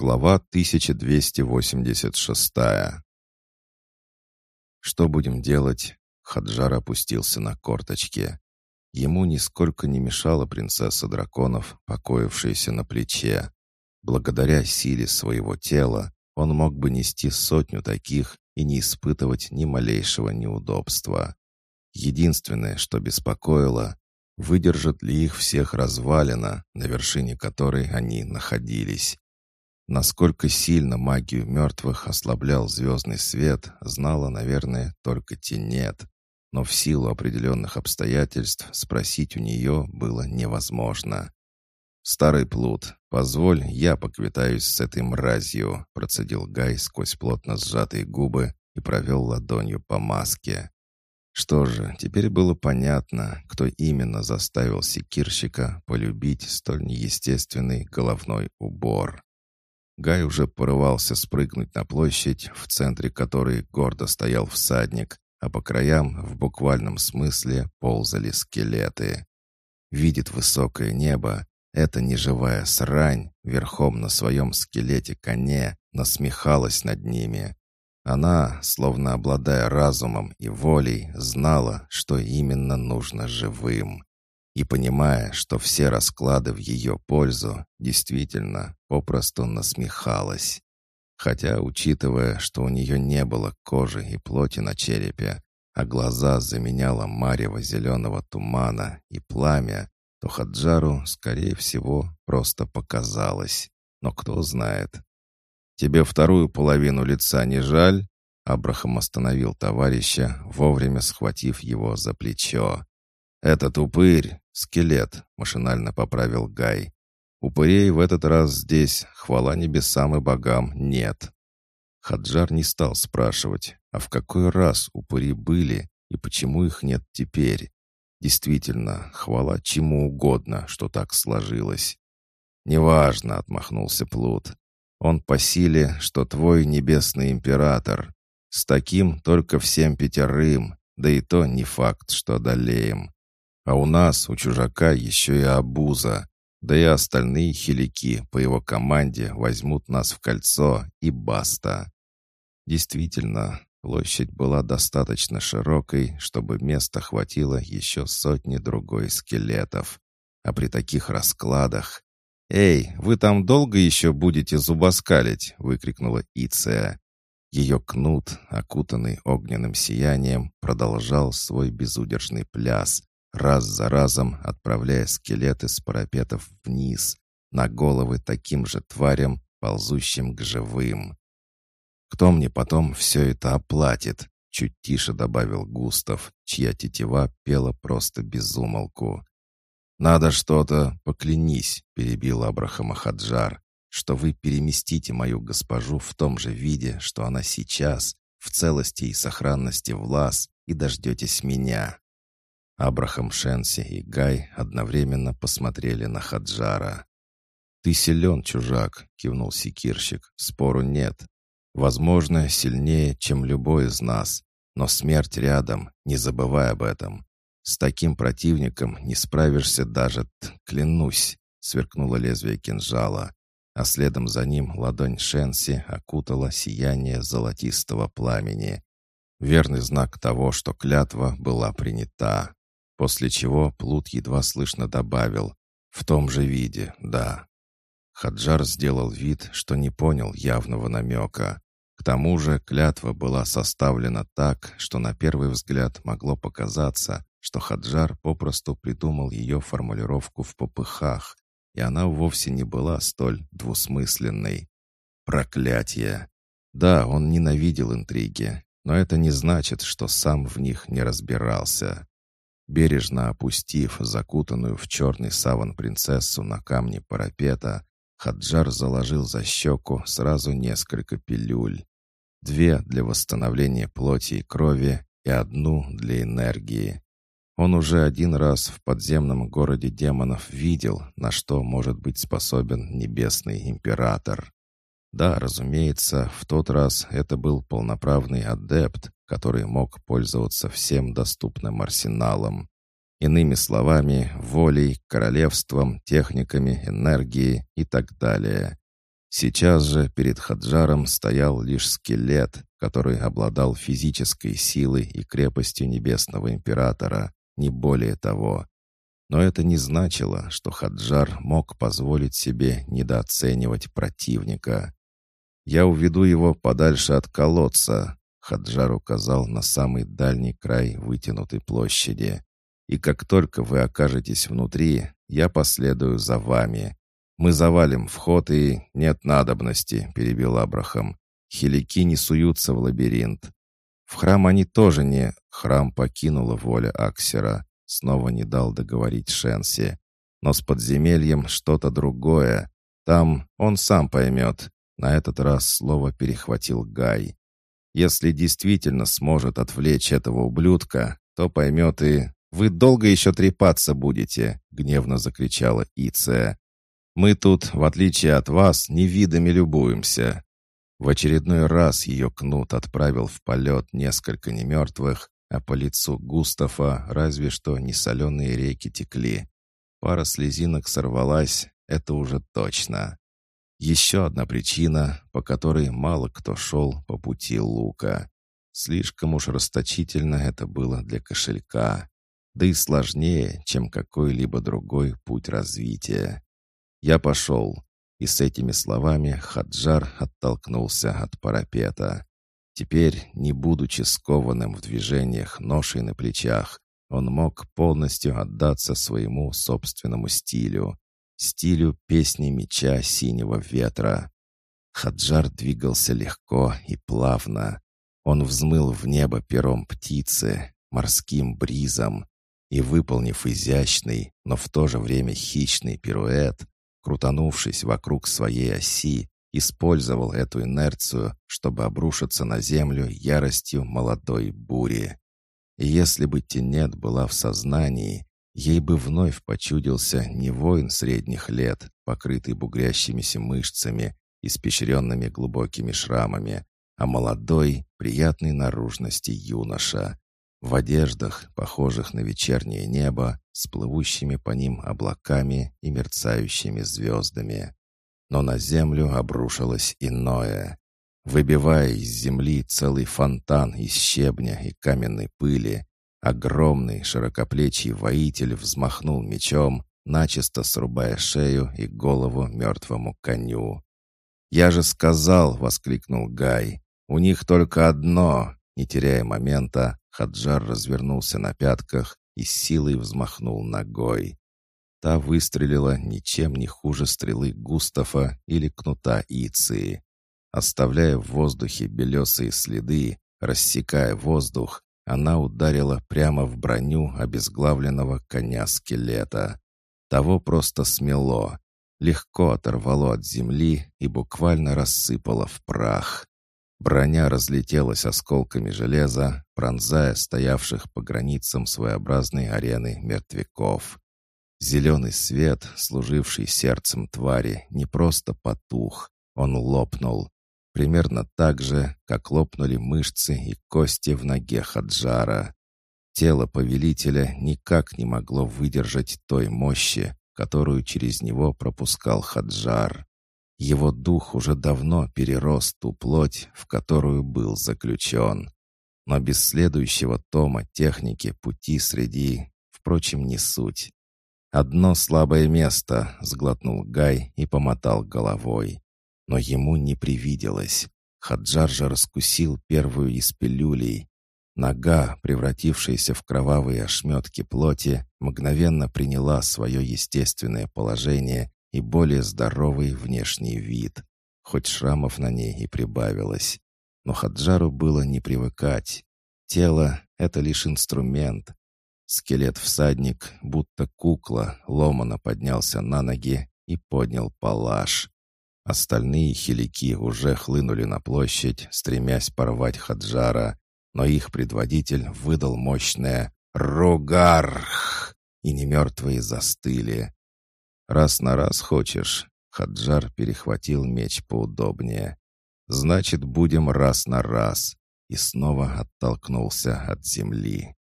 Глава 1286 «Что будем делать?» Хаджар опустился на корточки. Ему нисколько не мешала принцесса драконов, покоившаяся на плече. Благодаря силе своего тела он мог бы нести сотню таких и не испытывать ни малейшего неудобства. Единственное, что беспокоило, выдержат ли их всех развалина, на вершине которой они находились. Насколько сильно магию мертвых ослаблял звездный свет, знала, наверное, только Тенет. Но в силу определенных обстоятельств спросить у нее было невозможно. «Старый плут, позволь, я поквитаюсь с этой мразью», процедил Гай сквозь плотно сжатые губы и провел ладонью по маске. Что же, теперь было понятно, кто именно заставил секирщика полюбить столь неестественный головной убор. Гай уже порывался спрыгнуть на площадь, в центре которой гордо стоял всадник, а по краям, в буквальном смысле, ползали скелеты. Видит высокое небо, эта неживая срань, верхом на своем скелете коне, насмехалась над ними. Она, словно обладая разумом и волей, знала, что именно нужно живым и понимая, что все расклады в ее пользу, действительно попросту насмехалась. Хотя, учитывая, что у нее не было кожи и плоти на черепе, а глаза заменяло марево зеленого тумана и пламя, то Хаджару, скорее всего, просто показалось. Но кто знает. «Тебе вторую половину лица не жаль?» Абрахам остановил товарища, вовремя схватив его за плечо. «Этот упырь — скелет», — машинально поправил Гай. «Упырей в этот раз здесь, хвала небесам и богам, нет». Хаджар не стал спрашивать, а в какой раз упыри были и почему их нет теперь. Действительно, хвала чему угодно, что так сложилось. «Неважно», — отмахнулся Плут. «Он по силе, что твой небесный император. С таким только всем пятерым, да и то не факт, что одолеем. А у нас, у чужака, еще и обуза. Да и остальные хилики по его команде возьмут нас в кольцо и баста. Действительно, площадь была достаточно широкой, чтобы места хватило еще сотни другой скелетов. А при таких раскладах... «Эй, вы там долго еще будете зубоскалить?» — выкрикнула Иция. Ее кнут, окутанный огненным сиянием, продолжал свой безудержный пляс, раз за разом отправляя скелеты с парапетов вниз, на головы таким же тварям, ползущим к живым. «Кто мне потом все это оплатит?» — чуть тише добавил Густав, чья тетива пела просто безумолку. «Надо что-то, поклянись», — перебил Абрахама Хаджар, «что вы переместите мою госпожу в том же виде, что она сейчас, в целости и сохранности влас, и дождетесь меня». Абрахам Шенси и Гай одновременно посмотрели на Хаджара. «Ты силен, чужак», — кивнул секирщик, — «спору нет. Возможно, сильнее, чем любой из нас, но смерть рядом, не забывай об этом. С таким противником не справишься даже, клянусь», — сверкнуло лезвие кинжала, а следом за ним ладонь Шенси окутала сияние золотистого пламени. Верный знак того, что клятва была принята. После чего Плут едва слышно добавил «В том же виде, да». Хаджар сделал вид, что не понял явного намека. К тому же клятва была составлена так, что на первый взгляд могло показаться, что Хаджар попросту придумал ее формулировку в попыхах, и она вовсе не была столь двусмысленной. Проклятие! Да, он ненавидел интриги, но это не значит, что сам в них не разбирался. Бережно опустив закутанную в черный саван принцессу на камне парапета, Хаджар заложил за щеку сразу несколько пилюль. Две для восстановления плоти и крови и одну для энергии. Он уже один раз в подземном городе демонов видел, на что может быть способен небесный император. Да, разумеется, в тот раз это был полноправный адепт, который мог пользоваться всем доступным арсеналом. Иными словами, волей, королевством, техниками, энергией и так далее. Сейчас же перед Хаджаром стоял лишь скелет, который обладал физической силой и крепостью Небесного Императора, не более того. Но это не значило, что Хаджар мог позволить себе недооценивать противника. «Я уведу его подальше от колодца», — Хаджар указал на самый дальний край вытянутой площади. «И как только вы окажетесь внутри, я последую за вами. Мы завалим вход и... Нет надобности», — перебил Абрахам. «Хилики не суются в лабиринт. В храм они тоже не...» Храм покинула воля Аксера. Снова не дал договорить Шенси. Но с подземельем что-то другое. Там он сам поймет. На этот раз слово перехватил Гай. Если действительно сможет отвлечь этого ублюдка, то поймет и... «Вы долго еще трепаться будете?» — гневно закричала Иция. «Мы тут, в отличие от вас, не видами любуемся». В очередной раз ее кнут отправил в полет несколько немертвых, а по лицу Густава разве что не соленые реки текли. Пара слезинок сорвалась, это уже точно. Еще одна причина, по которой мало кто шел по пути лука. Слишком уж расточительно это было для кошелька, да и сложнее, чем какой-либо другой путь развития. Я пошел, и с этими словами Хаджар оттолкнулся от парапета. Теперь, не будучи скованным в движениях ношей на плечах, он мог полностью отдаться своему собственному стилю, стилю песни меча синего ветра. Хаджар двигался легко и плавно. Он взмыл в небо пером птицы, морским бризом, и, выполнив изящный, но в то же время хищный пируэт, крутанувшись вокруг своей оси, использовал эту инерцию, чтобы обрушиться на землю яростью молодой бури. И если бы Тенет была в сознании, ей бы вновь почудился не воин средних лет, покрытый бугрящимися мышцами, испещренными глубокими шрамами, а молодой, приятной наружности юноша, в одеждах, похожих на вечернее небо, с плывущими по ним облаками и мерцающими звездами. Но на землю обрушилось иное. Выбивая из земли целый фонтан из щебня и каменной пыли, огромный широкоплечий воитель взмахнул мечом, начисто срубая шею и голову мертвому коню. «Я же сказал!» — воскликнул Гай. «У них только одно!» Не теряя момента, Хаджар развернулся на пятках и силой взмахнул ногой. Та выстрелила ничем не хуже стрелы Густава или кнута Иции. Оставляя в воздухе белесые следы, рассекая воздух, она ударила прямо в броню обезглавленного коня-скелета. Того просто смело, легко оторвало от земли и буквально рассыпало в прах. Броня разлетелась осколками железа, пронзая стоявших по границам своеобразной арены мертвяков. Зеленый свет, служивший сердцем твари, не просто потух, он лопнул. Примерно так же, как лопнули мышцы и кости в ноге Хаджара. Тело повелителя никак не могло выдержать той мощи, которую через него пропускал Хаджар. Его дух уже давно перерос ту плоть, в которую был заключен. Но без следующего тома техники пути среди, впрочем, не суть. «Одно слабое место», — сглотнул Гай и помотал головой. Но ему не привиделось. Хаджар же раскусил первую из пилюлей. Нога, превратившаяся в кровавые ошметки плоти, мгновенно приняла свое естественное положение и более здоровый внешний вид, хоть шрамов на ней и прибавилось. Но Хаджару было не привыкать. Тело — это лишь инструмент. Скелет-всадник, будто кукла, ломано поднялся на ноги и поднял палаш. Остальные хилики уже хлынули на площадь, стремясь порвать Хаджара, но их предводитель выдал мощное «Ругарх!» и немертвые застыли. «Раз на раз хочешь?» Хаджар перехватил меч поудобнее. «Значит, будем раз на раз!» И снова оттолкнулся от земли.